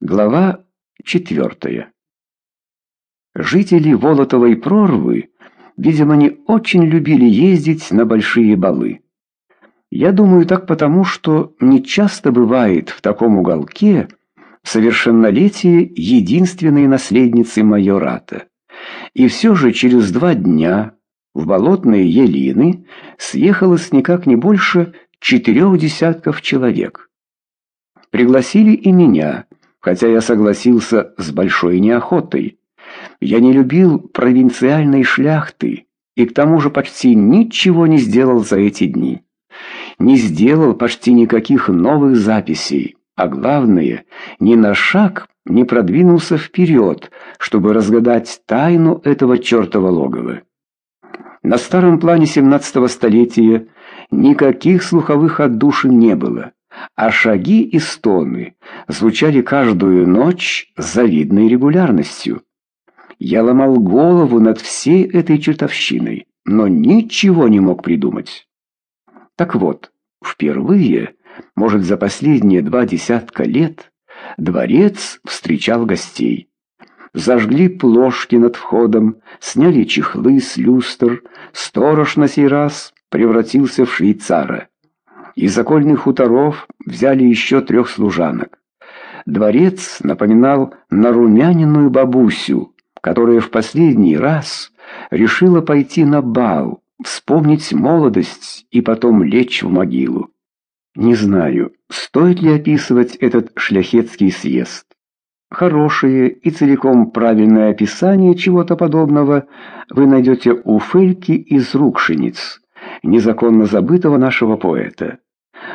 Глава четвертая. Жители Волотовой прорвы, видимо, не очень любили ездить на большие балы. Я думаю так потому, что не часто бывает в таком уголке совершеннолетие единственной наследницы майората. И все же через два дня в болотные Елины съехалось никак не больше четырех десятков человек. Пригласили и меня, хотя я согласился с большой неохотой. Я не любил провинциальной шляхты и к тому же почти ничего не сделал за эти дни. Не сделал почти никаких новых записей, а главное, ни на шаг не продвинулся вперед, чтобы разгадать тайну этого чертова логова. На старом плане 17-го столетия никаких слуховых отдушин не было а шаги и стоны звучали каждую ночь с завидной регулярностью. Я ломал голову над всей этой чертовщиной, но ничего не мог придумать. Так вот, впервые, может, за последние два десятка лет, дворец встречал гостей. Зажгли плошки над входом, сняли чехлы с люстр, сторож на сей раз превратился в швейцара. Из окольных хуторов взяли еще трех служанок. Дворец напоминал нарумяненную бабусю, которая в последний раз решила пойти на бал, вспомнить молодость и потом лечь в могилу. Не знаю, стоит ли описывать этот шляхетский съезд. Хорошее и целиком правильное описание чего-то подобного вы найдете у Фельки из Рукшениц, незаконно забытого нашего поэта.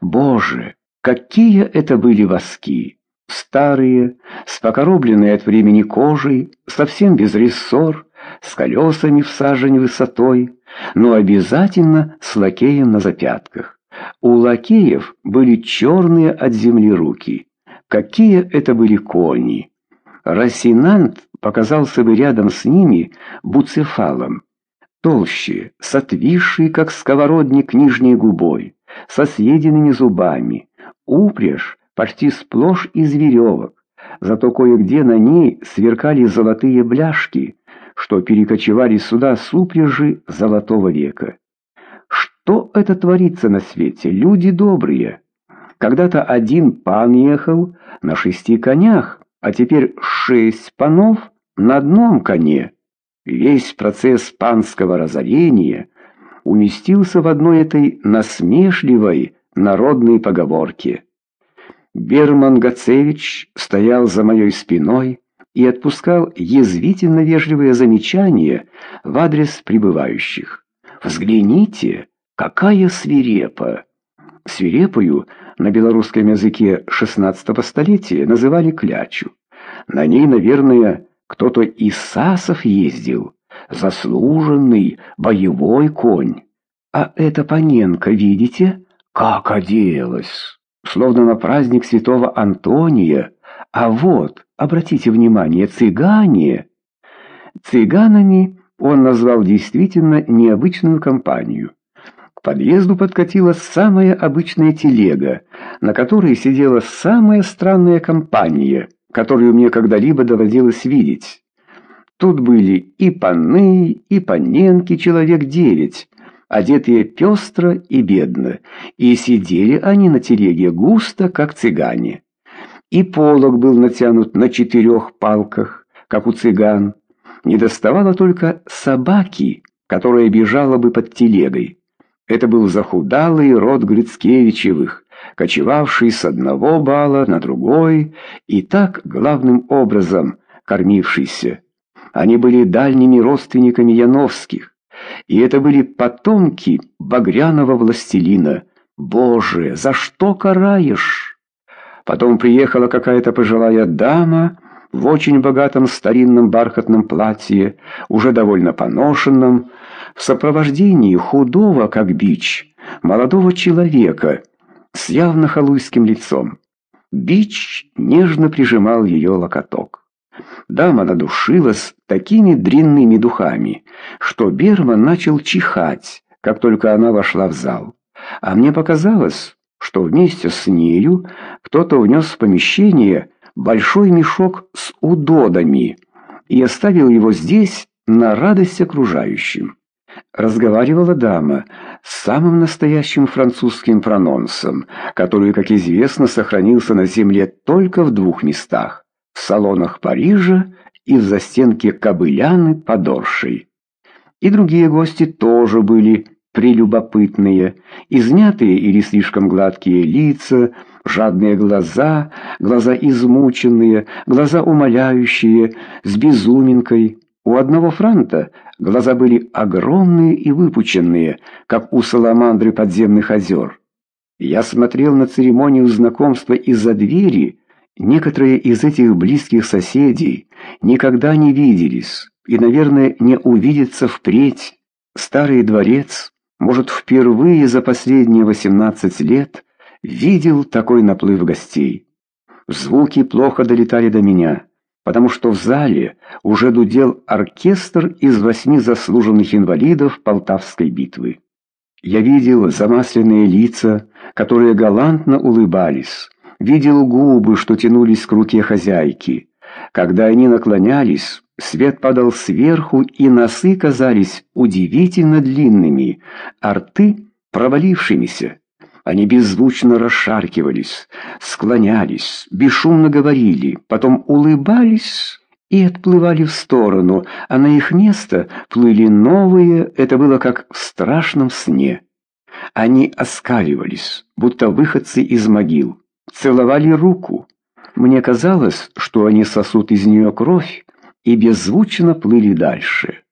Боже, какие это были воски! Старые, с покоробленной от времени кожей, совсем без рессор, с колесами в сажень высотой, но обязательно с лакеем на запятках. У лакеев были черные от земли руки. Какие это были кони! Рассинант показался бы рядом с ними буцефалом, толще, с отвисшей, как сковородник, нижней губой со съеденными зубами. Упряжь почти сплошь из веревок, зато кое-где на ней сверкали золотые бляшки, что перекочевали сюда с упряжи золотого века. Что это творится на свете, люди добрые? Когда-то один пан ехал на шести конях, а теперь шесть панов на одном коне. Весь процесс панского разорения — уместился в одной этой насмешливой народной поговорке. Берман Гацевич стоял за моей спиной и отпускал язвительно вежливые замечания в адрес прибывающих. «Взгляните, какая свирепа!» Свирепою на белорусском языке XVI столетия называли клячу. На ней, наверное, кто-то из сасов ездил заслуженный боевой конь. А эта Паненко, видите, как оделась, словно на праздник святого Антония. А вот, обратите внимание, цыгане. Цыганами он назвал действительно необычную компанию. К подъезду подкатила самая обычная телега, на которой сидела самая странная компания, которую мне когда-либо доводилось видеть. Тут были и паны, и паненки, человек девять, одетые пестро и бедно, и сидели они на телеге густо, как цыгане. И полог был натянут на четырех палках, как у цыган. Не доставало только собаки, которая бежала бы под телегой. Это был захудалый род Грицкевичевых, кочевавший с одного бала на другой и так главным образом кормившийся. Они были дальними родственниками Яновских, и это были потомки багряного властелина. Боже, за что караешь? Потом приехала какая-то пожилая дама в очень богатом старинном бархатном платье, уже довольно поношенном, в сопровождении худого, как бич, молодого человека с явно халуйским лицом. Бич нежно прижимал ее локоток. Дама надушилась такими дрянными духами, что Берман начал чихать, как только она вошла в зал. А мне показалось, что вместе с нею кто-то внес в помещение большой мешок с удодами и оставил его здесь на радость окружающим. Разговаривала дама с самым настоящим французским прононсом, который, как известно, сохранился на земле только в двух местах – в салонах Парижа и в застенке Кобыляны подоршей. И другие гости тоже были прелюбопытные, изнятые или слишком гладкие лица, жадные глаза, глаза измученные, глаза умоляющие, с безуминкой. У одного франта глаза были огромные и выпученные, как у саламандры подземных озер. Я смотрел на церемонию знакомства из-за двери. Некоторые из этих близких соседей никогда не виделись и, наверное, не увидятся впредь. Старый дворец, может, впервые за последние 18 лет видел такой наплыв гостей. Звуки плохо долетали до меня потому что в зале уже дудел оркестр из восьми заслуженных инвалидов Полтавской битвы. Я видел замасленные лица, которые галантно улыбались, видел губы, что тянулись к руке хозяйки. Когда они наклонялись, свет падал сверху, и носы казались удивительно длинными, а рты провалившимися. Они беззвучно расшаркивались, склонялись, бесшумно говорили, потом улыбались и отплывали в сторону, а на их место плыли новые, это было как в страшном сне. Они оскаливались, будто выходцы из могил, целовали руку. Мне казалось, что они сосут из нее кровь и беззвучно плыли дальше.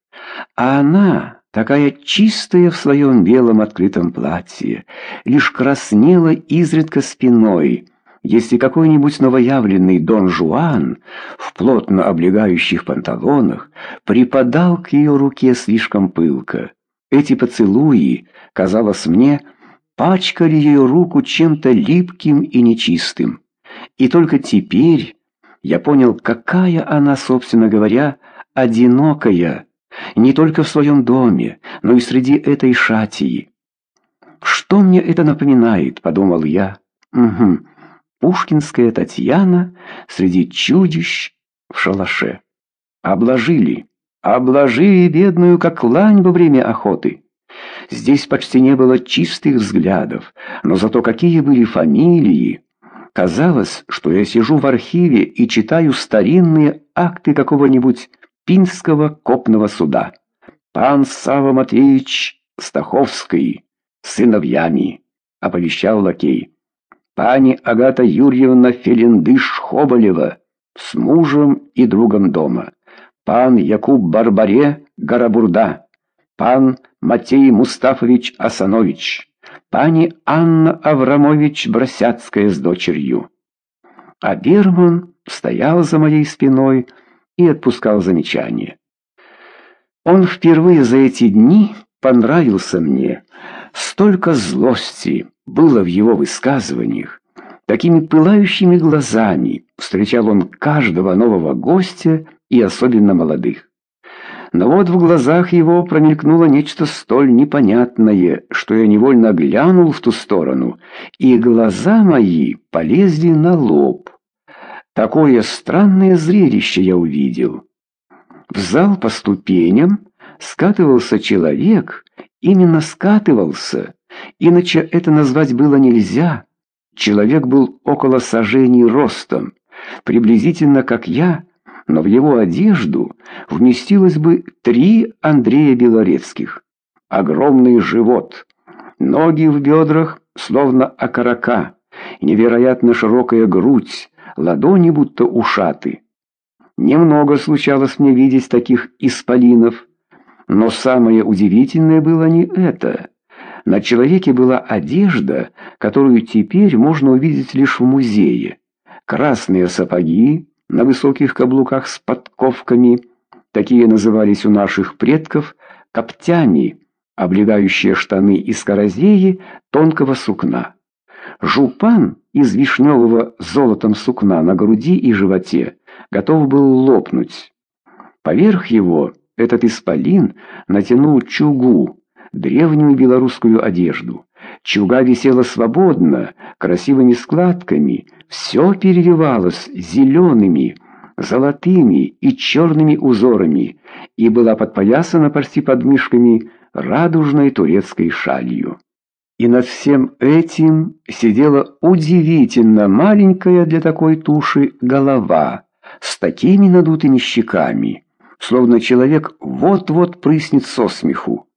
А она такая чистая в своем белом открытом платье, лишь краснела изредка спиной, если какой-нибудь новоявленный Дон Жуан в плотно облегающих панталонах припадал к ее руке слишком пылко. Эти поцелуи, казалось мне, пачкали ее руку чем-то липким и нечистым. И только теперь я понял, какая она, собственно говоря, одинокая, не только в своем доме, но и среди этой шатии. «Что мне это напоминает?» — подумал я. «Угу, пушкинская Татьяна среди чудищ в шалаше. Обложили, обложили бедную, как лань во время охоты». Здесь почти не было чистых взглядов, но зато какие были фамилии. Казалось, что я сижу в архиве и читаю старинные акты какого-нибудь Пинского копного суда. Пан Сава Матвеевич Стаховский сыновьями, оповещал лакей. Пани Агата Юрьевна Фелендыш-Хоболева с мужем и другом дома. Пан Якуб Барбаре Гарабурда. Пан Матей Мустафович Асанович. Пани Анна Аврамович Бросяцкая с дочерью. А Берман стоял за моей спиной, и отпускал замечания. Он впервые за эти дни понравился мне. Столько злости было в его высказываниях. Такими пылающими глазами встречал он каждого нового гостя и особенно молодых. Но вот в глазах его промелькнуло нечто столь непонятное, что я невольно глянул в ту сторону, и глаза мои полезли на лоб. Такое странное зрелище я увидел. В зал по ступеням скатывался человек, именно скатывался, иначе это назвать было нельзя. Человек был около сажений ростом, приблизительно как я, но в его одежду вместилось бы три Андрея Белорецких. Огромный живот, ноги в бедрах, словно окорока, невероятно широкая грудь, ладони будто ушаты. Немного случалось мне видеть таких исполинов, но самое удивительное было не это. На человеке была одежда, которую теперь можно увидеть лишь в музее. Красные сапоги на высоких каблуках с подковками, такие назывались у наших предков коптями, облегающие штаны из корозеи тонкого сукна. Жупан из вишневого золотом сукна на груди и животе готов был лопнуть. Поверх его этот исполин натянул чугу, древнюю белорусскую одежду. Чуга висела свободно, красивыми складками, все переливалось зелеными, золотыми и черными узорами и была подпоясана почти подмышками радужной турецкой шалью. И над всем этим сидела удивительно маленькая для такой туши голова с такими надутыми щеками, словно человек вот-вот прыснет со смеху.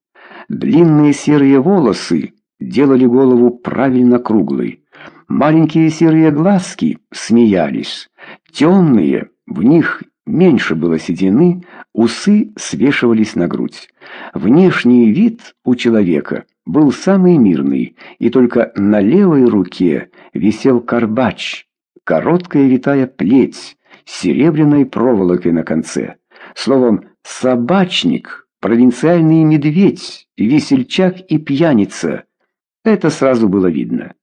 Длинные серые волосы делали голову правильно круглой. Маленькие серые глазки смеялись. Темные, в них меньше было седины, усы свешивались на грудь. Внешний вид у человека был самый мирный, и только на левой руке висел карбач, короткая витая плеть с серебряной проволокой на конце. Словом, собачник, провинциальный медведь, весельчак и пьяница. Это сразу было видно.